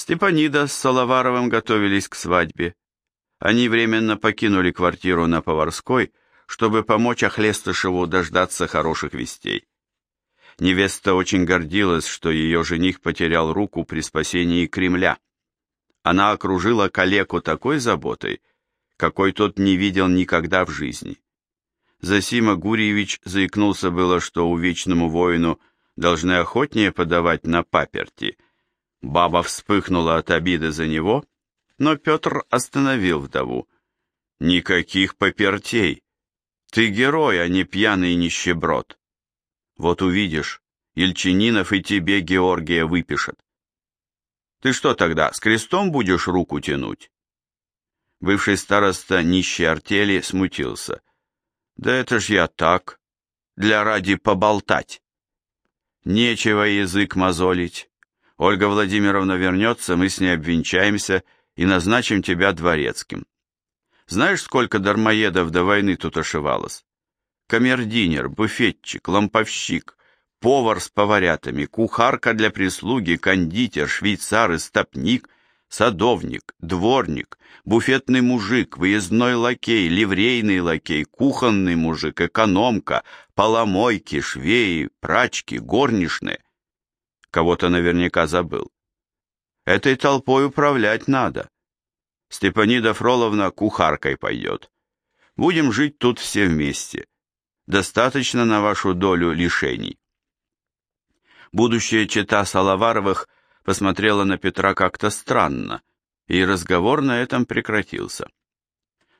Степанида с Салаваровым готовились к свадьбе. Они временно покинули квартиру на Поварской, чтобы помочь Охлестышеву дождаться хороших вестей. Невеста очень гордилась, что ее жених потерял руку при спасении Кремля. Она окружила калеку такой заботой, какой тот не видел никогда в жизни. Засима Гурьевич заикнулся было, что увечному воину должны охотнее подавать на паперти. Баба вспыхнула от обиды за него, но Петр остановил вдову. «Никаких попертей! Ты герой, а не пьяный нищеброд. Вот увидишь, Ельчининов и тебе Георгия выпишет. Ты что тогда, с крестом будешь руку тянуть?» Бывший староста нищей артели смутился. «Да это ж я так, для ради поболтать». «Нечего язык мозолить. Ольга Владимировна вернется, мы с ней обвенчаемся и назначим тебя дворецким. Знаешь, сколько дармоедов до войны тут ошивалось? Камердинер, буфетчик, ламповщик, повар с поварятами, кухарка для прислуги, кондитер, швейцар и стопник, садовник, дворник, буфетный мужик, выездной лакей, ливрейный лакей, кухонный мужик, экономка, поломойки, швеи, прачки, горничные. Кого-то наверняка забыл. Этой толпой управлять надо. Степанида Фроловна кухаркой пойдет. Будем жить тут все вместе. Достаточно на вашу долю лишений. Будущая чета Салаваровых посмотрела на Петра как-то странно, и разговор на этом прекратился.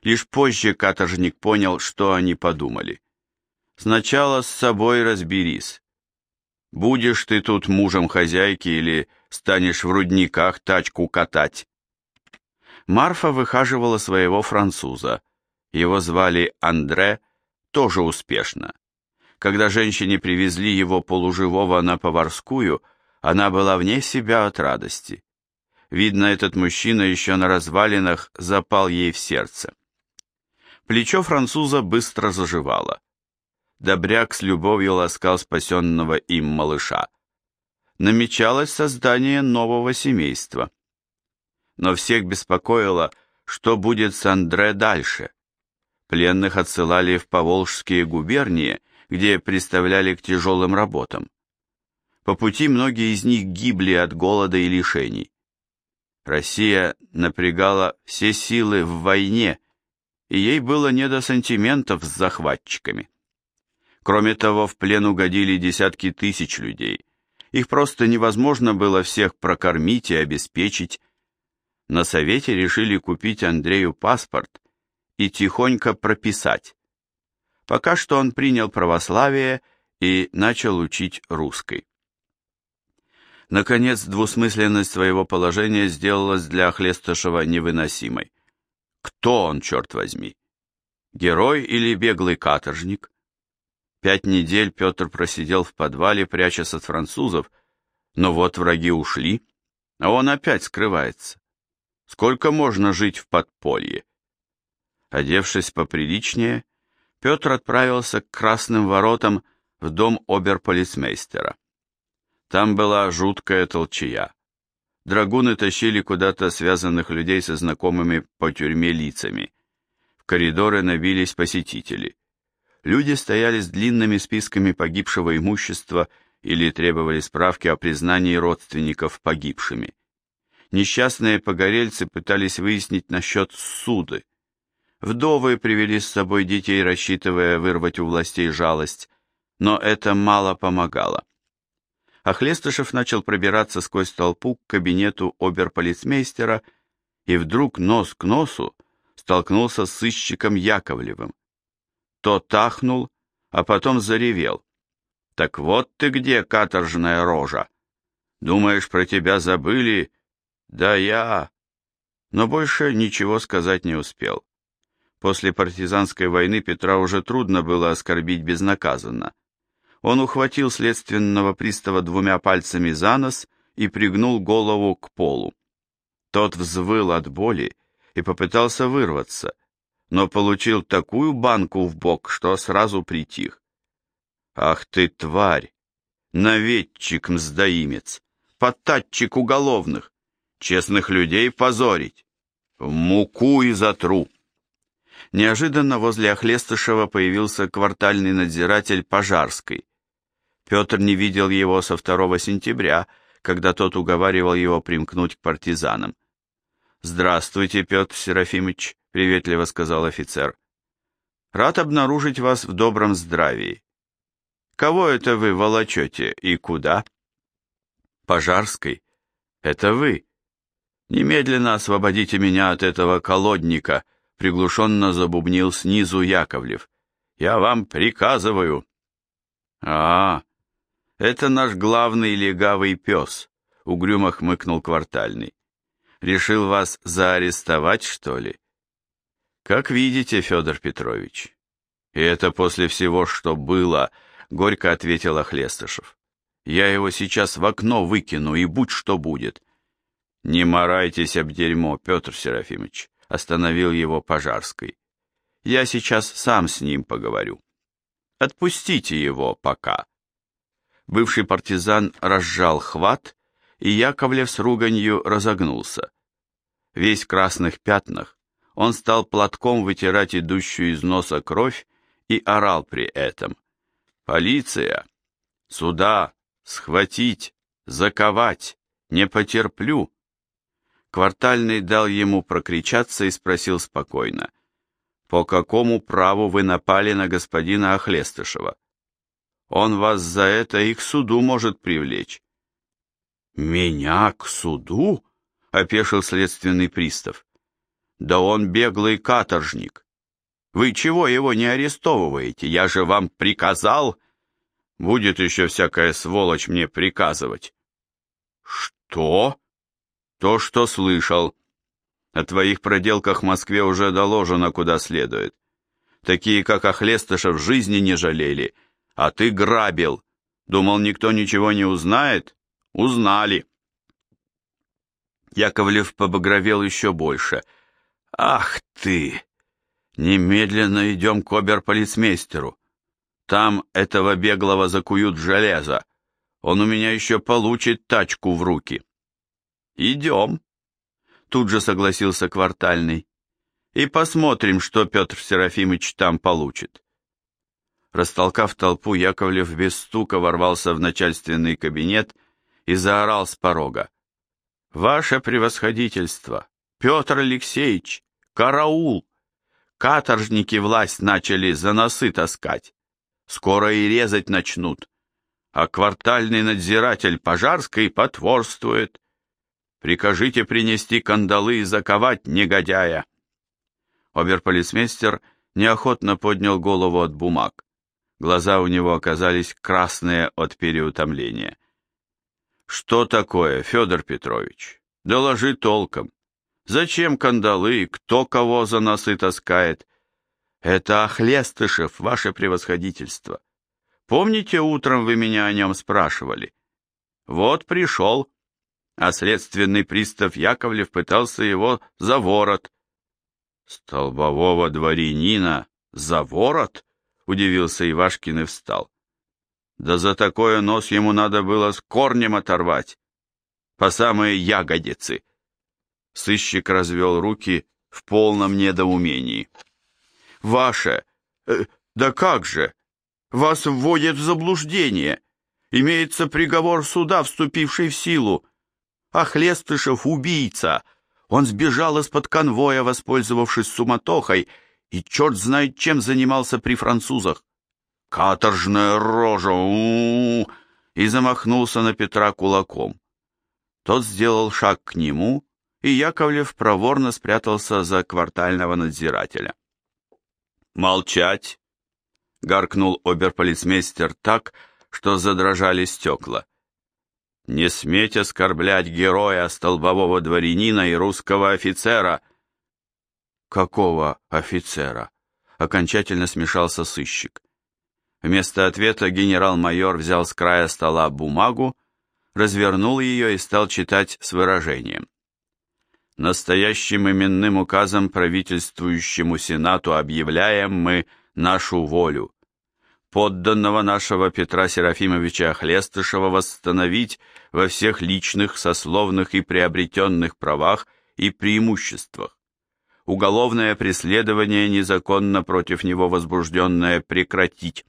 Лишь позже каторжник понял, что они подумали. Сначала с собой разберись. Будешь ты тут мужем хозяйки или станешь в рудниках тачку катать? Марфа выхаживала своего француза. Его звали Андре, тоже успешно. Когда женщине привезли его полуживого на поварскую, она была вне себя от радости. Видно, этот мужчина еще на развалинах запал ей в сердце. Плечо француза быстро заживало. Добряк с любовью ласкал спасенного им малыша. Намечалось создание нового семейства. Но всех беспокоило, что будет с Андре дальше. Пленных отсылали в Поволжские губернии, где приставляли к тяжелым работам. По пути многие из них гибли от голода и лишений. Россия напрягала все силы в войне, и ей было не до сантиментов с захватчиками. Кроме того, в плен угодили десятки тысяч людей. Их просто невозможно было всех прокормить и обеспечить. На совете решили купить Андрею паспорт и тихонько прописать. Пока что он принял православие и начал учить русской. Наконец, двусмысленность своего положения сделалась для Хлестышева невыносимой. Кто он, черт возьми? Герой или беглый каторжник? Пять недель Петр просидел в подвале, прячась от французов, но вот враги ушли, а он опять скрывается. Сколько можно жить в подполье? Одевшись поприличнее, Петр отправился к Красным воротам в дом оберполицмейстера. Там была жуткая толчая. Драгуны тащили куда-то связанных людей со знакомыми по тюрьме лицами. В коридоры набились посетители. Люди стояли с длинными списками погибшего имущества или требовали справки о признании родственников погибшими. Несчастные погорельцы пытались выяснить насчет суды. Вдовы привели с собой детей, рассчитывая вырвать у властей жалость, но это мало помогало. Ахлестышев начал пробираться сквозь толпу к кабинету оберполицмейстера и вдруг нос к носу столкнулся с сыщиком Яковлевым. Тот тахнул, а потом заревел. «Так вот ты где, каторжная рожа! Думаешь, про тебя забыли? Да я...» Но больше ничего сказать не успел. После партизанской войны Петра уже трудно было оскорбить безнаказанно. Он ухватил следственного пристава двумя пальцами за нос и пригнул голову к полу. Тот взвыл от боли и попытался вырваться, но получил такую банку в бок, что сразу притих. «Ах ты, тварь! Наведчик-мздоимец! Потатчик уголовных! честных людей позорить. В муку и затру. Неожиданно возле Охлестышева появился квартальный надзиратель Пожарской. Петр не видел его со 2 сентября, когда тот уговаривал его примкнуть к партизанам. «Здравствуйте, Петр Серафимович», — приветливо сказал офицер. «Рад обнаружить вас в добром здравии. Кого это вы волочете и куда?» «Пожарской. Это вы. Немедленно освободите меня от этого колодника», — приглушенно забубнил снизу Яковлев. «Я вам приказываю». «А, это наш главный легавый пес», — угрюмо хмыкнул квартальный. «Решил вас заарестовать, что ли?» «Как видите, Федор Петрович». «И это после всего, что было», — горько ответил Охлестышев. «Я его сейчас в окно выкину, и будь что будет». «Не морайтесь об дерьмо, Петр Серафимович», — остановил его Пожарской. «Я сейчас сам с ним поговорю. Отпустите его пока». Бывший партизан разжал хват, и Яковлев с руганью разогнулся. Весь в красных пятнах, он стал платком вытирать идущую из носа кровь и орал при этом. «Полиция! Сюда! Схватить! Заковать! Не потерплю!» Квартальный дал ему прокричаться и спросил спокойно. «По какому праву вы напали на господина Охлестышева?» Он вас за это и к суду может привлечь. Меня к суду? опешил следственный пристав. Да он беглый каторжник. Вы чего его не арестовываете? Я же вам приказал. Будет еще всякая сволочь мне приказывать. Что? То, что слышал. О твоих проделках в Москве уже доложено куда следует. Такие, как Охлестышев, жизни не жалели — а ты грабил. Думал, никто ничего не узнает? Узнали. Яковлев побагровел еще больше. Ах ты! Немедленно идем к оберполицмейстеру. Там этого беглого закуют в железо. Он у меня еще получит тачку в руки. Идем. Тут же согласился квартальный. И посмотрим, что Петр Серафимович там получит. Растолкав толпу, Яковлев без стука ворвался в начальственный кабинет и заорал с порога. «Ваше превосходительство! Петр Алексеевич! Караул! Каторжники власть начали за носы таскать. Скоро и резать начнут. А квартальный надзиратель Пожарской потворствует. Прикажите принести кандалы и заковать негодяя!» Оберполицмейстер неохотно поднял голову от бумаг. Глаза у него оказались красные от переутомления. «Что такое, Федор Петрович? Доложи толком. Зачем кандалы, кто кого за носы таскает? Это Охлестышев, ваше превосходительство. Помните, утром вы меня о нем спрашивали? Вот пришел, а следственный пристав Яковлев пытался его за ворот. Столбового дворянина за ворот? удивился Ивашкин и встал. Да за такое нос ему надо было с корнем оторвать, по самые ягодицы. Сыщик развел руки в полном недоумении. «Ваше! Э, да как же! Вас вводят в заблуждение! Имеется приговор суда, вступивший в силу. Ахлестышев — убийца! Он сбежал из-под конвоя, воспользовавшись суматохой, и черт знает, чем занимался при французах. Каторжная рожа! У -у -у, и замахнулся на Петра кулаком. Тот сделал шаг к нему, и Яковлев проворно спрятался за квартального надзирателя. «Молчать!» — гаркнул оберполицмейстер так, что задрожали стекла. «Не сметь оскорблять героя, столбового дворянина и русского офицера!» «Какого офицера?» Окончательно смешался сыщик. Вместо ответа генерал-майор взял с края стола бумагу, развернул ее и стал читать с выражением. Настоящим именным указом правительствующему Сенату объявляем мы нашу волю. подданного нашего Петра Серафимовича Хлестышева восстановить во всех личных, сословных и приобретенных правах и преимуществах. Уголовное преследование незаконно против него возбужденное прекратить.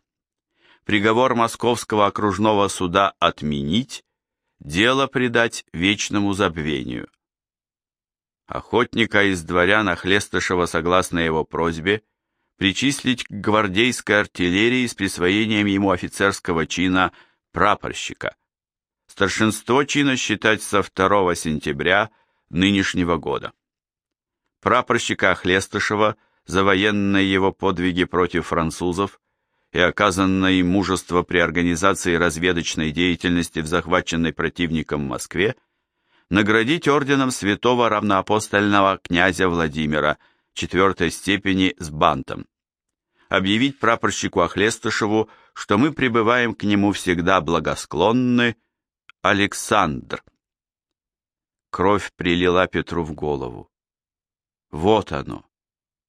Приговор Московского окружного суда отменить, дело предать вечному забвению. Охотника из дворян Охлестышева, согласно его просьбе, причислить к гвардейской артиллерии с присвоением ему офицерского чина прапорщика. Старшинство чина считать со 2 сентября нынешнего года. Прапорщика Охлестышева за военные его подвиги против французов и оказанное им мужество при организации разведочной деятельности в захваченной противником Москве, наградить орденом святого равноапостольного князя Владимира четвертой степени с бантом. Объявить прапорщику Охлестышеву, что мы пребываем к нему всегда благосклонны, Александр. Кровь прилила Петру в голову. Вот оно.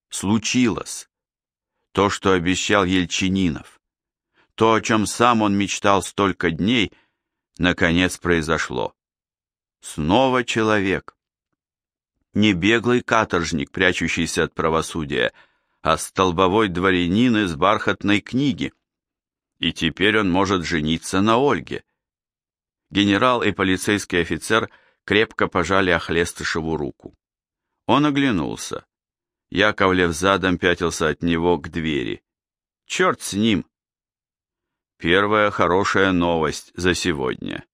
Случилось то, что обещал Ельчининов, то, о чем сам он мечтал столько дней, наконец произошло. Снова человек. Не беглый каторжник, прячущийся от правосудия, а столбовой дворянин из бархатной книги. И теперь он может жениться на Ольге. Генерал и полицейский офицер крепко пожали Охлестышеву руку. Он оглянулся. Яковлев задом пятился от него к двери. Черт с ним! Первая хорошая новость за сегодня,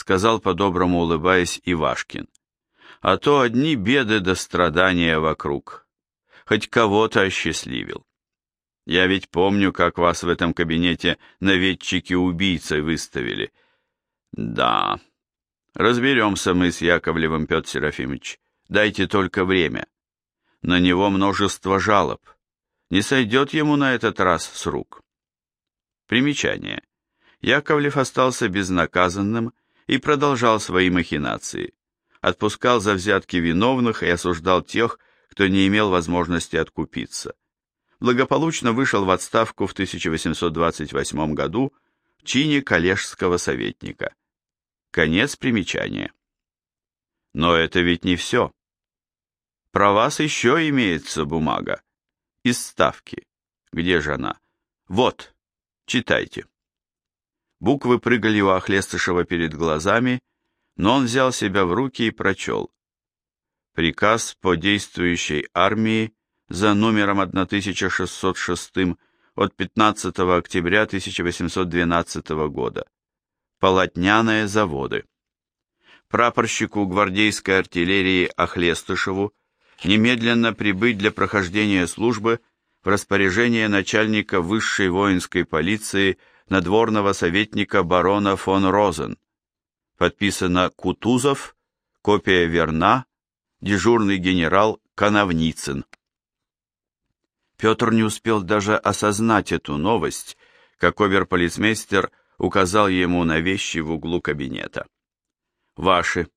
сказал по-доброму улыбаясь Ивашкин. А то одни беды до страдания вокруг. Хоть кого-то осчастливил. Я ведь помню, как вас в этом кабинете наведчики убийцей выставили. Да, разберемся мы с Яковлевым, Петр Серафимович. Дайте только время. На него множество жалоб. Не сойдет ему на этот раз с рук. Примечание. Яковлев остался безнаказанным и продолжал свои махинации. Отпускал за взятки виновных и осуждал тех, кто не имел возможности откупиться. Благополучно вышел в отставку в 1828 году в чине коллежского советника. Конец примечания. Но это ведь не все. Про вас еще имеется бумага. Из ставки. Где же она? Вот, читайте. Буквы прыгали у Охлестышева перед глазами, но он взял себя в руки и прочел. Приказ по действующей армии за номером 1606 от 15 октября 1812 года. Полотняные заводы. Прапорщику гвардейской артиллерии Охлестышеву немедленно прибыть для прохождения службы в распоряжение начальника высшей воинской полиции надворного советника барона фон Розен. Подписано Кутузов, копия верна, дежурный генерал Коновницын. Петр не успел даже осознать эту новость, как оберполицмейстер указал ему на вещи в углу кабинета. «Ваши.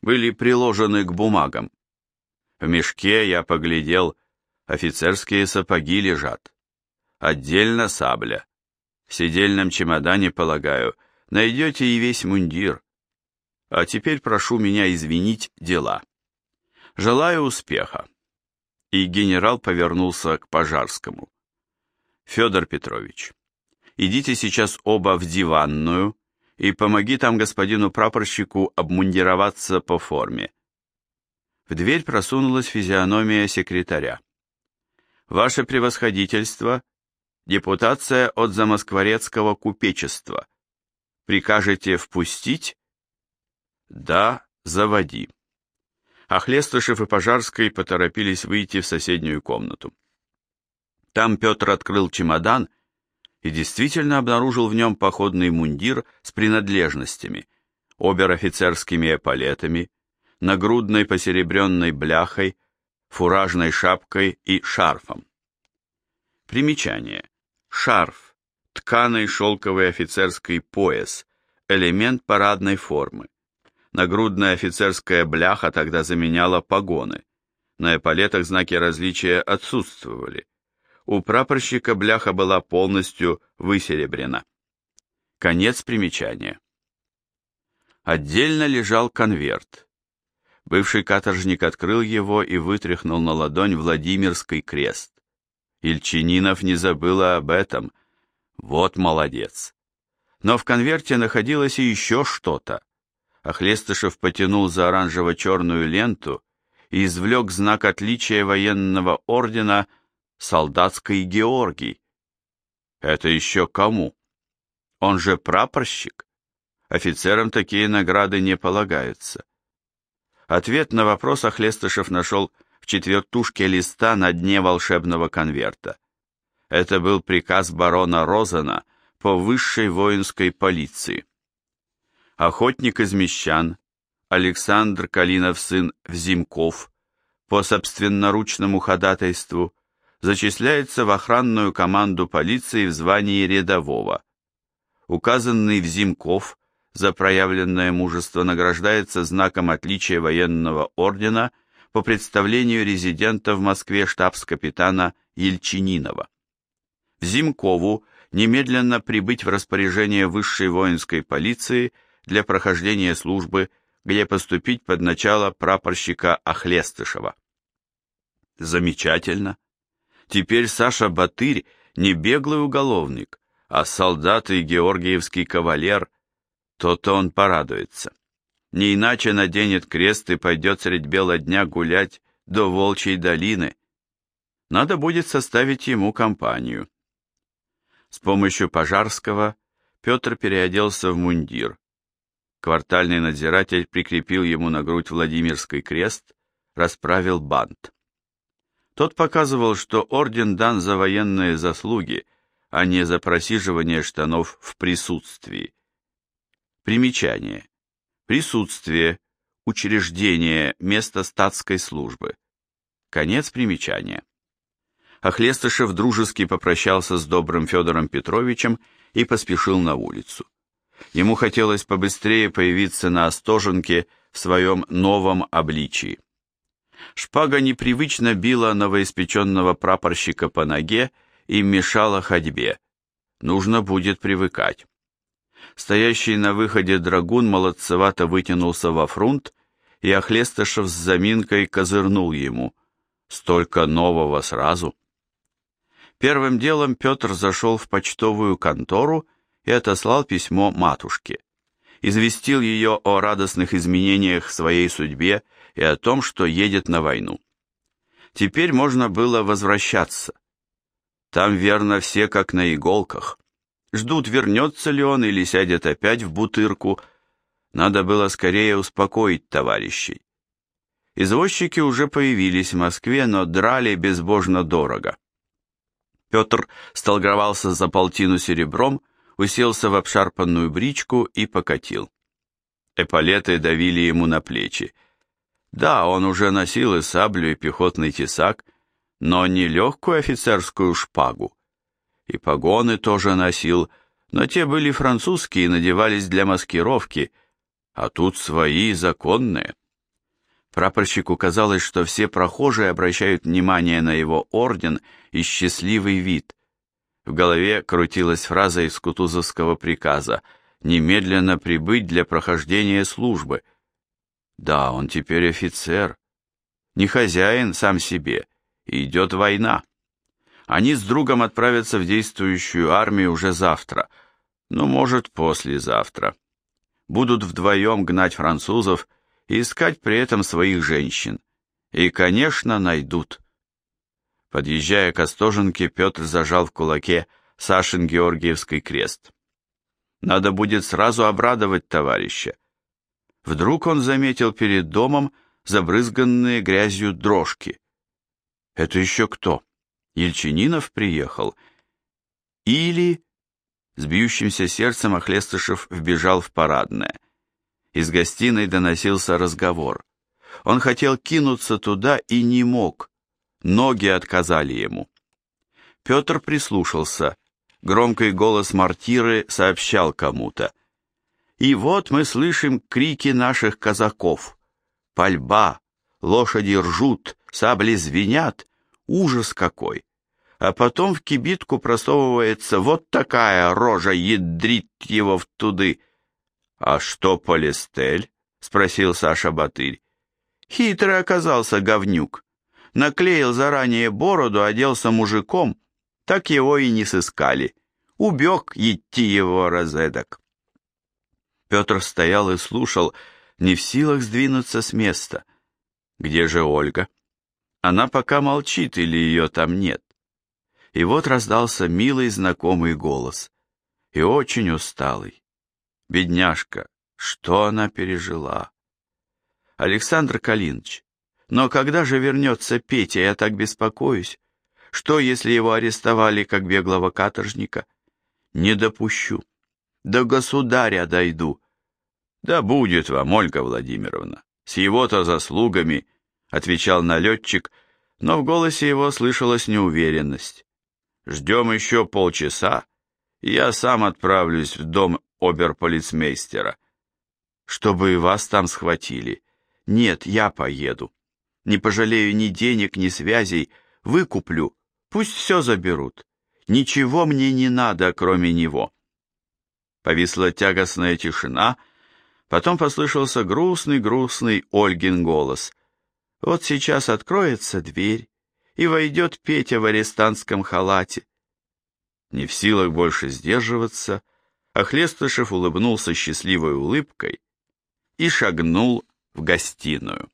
Были приложены к бумагам. В мешке я поглядел, офицерские сапоги лежат. Отдельно сабля. В сидельном чемодане, полагаю, найдете и весь мундир. А теперь прошу меня извинить дела. Желаю успеха. И генерал повернулся к Пожарскому. Федор Петрович, идите сейчас оба в диванную и помоги там господину прапорщику обмундироваться по форме. В дверь просунулась физиономия секретаря. «Ваше превосходительство, депутация от замоскворецкого купечества. Прикажете впустить?» «Да, заводи». Ахлестышев и Пожарской поторопились выйти в соседнюю комнату. Там Петр открыл чемодан и действительно обнаружил в нем походный мундир с принадлежностями, обер-офицерскими эполетами, нагрудной посеребренной бляхой, фуражной шапкой и шарфом. Примечание. Шарф. Тканый шелковый офицерский пояс. Элемент парадной формы. Нагрудная офицерская бляха тогда заменяла погоны. На эполетах знаки различия отсутствовали. у прапорщика бляха была полностью высеребрена. Конец примечания. Отдельно лежал конверт. Бывший каторжник открыл его и вытряхнул на ладонь Владимирский крест. Ильчининов не забыла об этом. Вот молодец. Но в конверте находилось и еще что-то. Ахлестышев потянул за оранжево-черную ленту и извлек знак отличия военного ордена солдатской Георгий. Это еще кому? Он же прапорщик. Офицерам такие награды не полагаются. Ответ на вопрос Охлестышев нашел в четвертушке листа на дне волшебного конверта. Это был приказ барона Розена по высшей воинской полиции. Охотник из Мещан, Александр Калинов сын Взимков, по собственноручному ходатайству, зачисляется в охранную команду полиции в звании рядового. Указанный Взимков за проявленное мужество награждается знаком отличия военного ордена по представлению резидента в Москве штабс-капитана Ельчининова. Зимкову немедленно прибыть в распоряжение высшей воинской полиции для прохождения службы, где поступить под начало прапорщика Охлестышева. Замечательно. Теперь Саша Батырь не беглый уголовник, а солдат и георгиевский кавалер, то-то он порадуется. Не иначе наденет крест и пойдет средь бела дня гулять до Волчьей долины. Надо будет составить ему компанию. С помощью Пожарского Петр переоделся в мундир. Квартальный надзиратель прикрепил ему на грудь Владимирский крест, расправил бант. Тот показывал, что орден дан за военные заслуги, а не за просиживание штанов в присутствии. Примечание. Присутствие. Учреждение. Место статской службы. Конец примечания. Охлестышев дружески попрощался с добрым Федором Петровичем и поспешил на улицу. Ему хотелось побыстрее появиться на Остоженке в своем новом обличии. Шпага непривычно била новоиспеченного прапорщика по ноге и мешала ходьбе. Нужно будет привыкать. Стоящий на выходе драгун молодцевато вытянулся во фрунт, и Охлестышев с заминкой козырнул ему. Столько нового сразу. Первым делом Петр зашел в почтовую контору и отослал письмо матушке. Известил ее о радостных изменениях в своей судьбе и о том, что едет на войну. Теперь можно было возвращаться. Там верно все как на иголках ждут, вернется ли он или сядет опять в бутырку. Надо было скорее успокоить товарищей. Извозчики уже появились в Москве, но драли безбожно дорого. Петр столгровался за полтину серебром, уселся в обшарпанную бричку и покатил. Эполеты давили ему на плечи. Да, он уже носил и саблю, и пехотный тесак, но не легкую офицерскую шпагу и погоны тоже носил, но те были французские и надевались для маскировки, а тут свои законные. Прапорщику казалось, что все прохожие обращают внимание на его орден и счастливый вид. В голове крутилась фраза из Кутузовского приказа «немедленно прибыть для прохождения службы». Да, он теперь офицер, не хозяин сам себе, идет война. Они с другом отправятся в действующую армию уже завтра, ну, может, послезавтра. Будут вдвоем гнать французов и искать при этом своих женщин. И, конечно, найдут. Подъезжая к Остоженке, Петр зажал в кулаке Сашин Георгиевский крест. Надо будет сразу обрадовать товарища. Вдруг он заметил перед домом забрызганные грязью дрожки. Это еще кто? Ельчининов приехал. Или... С бьющимся сердцем Охлестышев вбежал в парадное. Из гостиной доносился разговор. Он хотел кинуться туда и не мог. Ноги отказали ему. Петр прислушался. Громкий голос мартиры сообщал кому-то. И вот мы слышим крики наших казаков. Пальба, лошади ржут, сабли звенят, Ужас какой! а потом в кибитку просовывается вот такая рожа, ядрит его в туды. «А что Полистель?» — спросил Саша Батырь. Хитрый оказался говнюк. Наклеил заранее бороду, оделся мужиком, так его и не сыскали. Убег идти его розедок. Петр стоял и слушал, не в силах сдвинуться с места. Где же Ольга? Она пока молчит или ее там нет. И вот раздался милый знакомый голос. И очень усталый. Бедняжка, что она пережила? Александр Калинович, но когда же вернется Петя, я так беспокоюсь. Что, если его арестовали как беглого каторжника? Не допущу. До государя дойду. Да будет вам, Ольга Владимировна, с его-то заслугами, отвечал налетчик, но в голосе его слышалась неуверенность. Ждем еще полчаса, я сам отправлюсь в дом оберполицмейстера. Чтобы и вас там схватили. Нет, я поеду. Не пожалею ни денег, ни связей, выкуплю, пусть все заберут. Ничего мне не надо, кроме него. Повисла тягостная тишина, потом послышался грустный-грустный Ольгин голос. Вот сейчас откроется дверь, и войдет Петя в арестантском халате. Не в силах больше сдерживаться, Охлестышев улыбнулся счастливой улыбкой и шагнул в гостиную.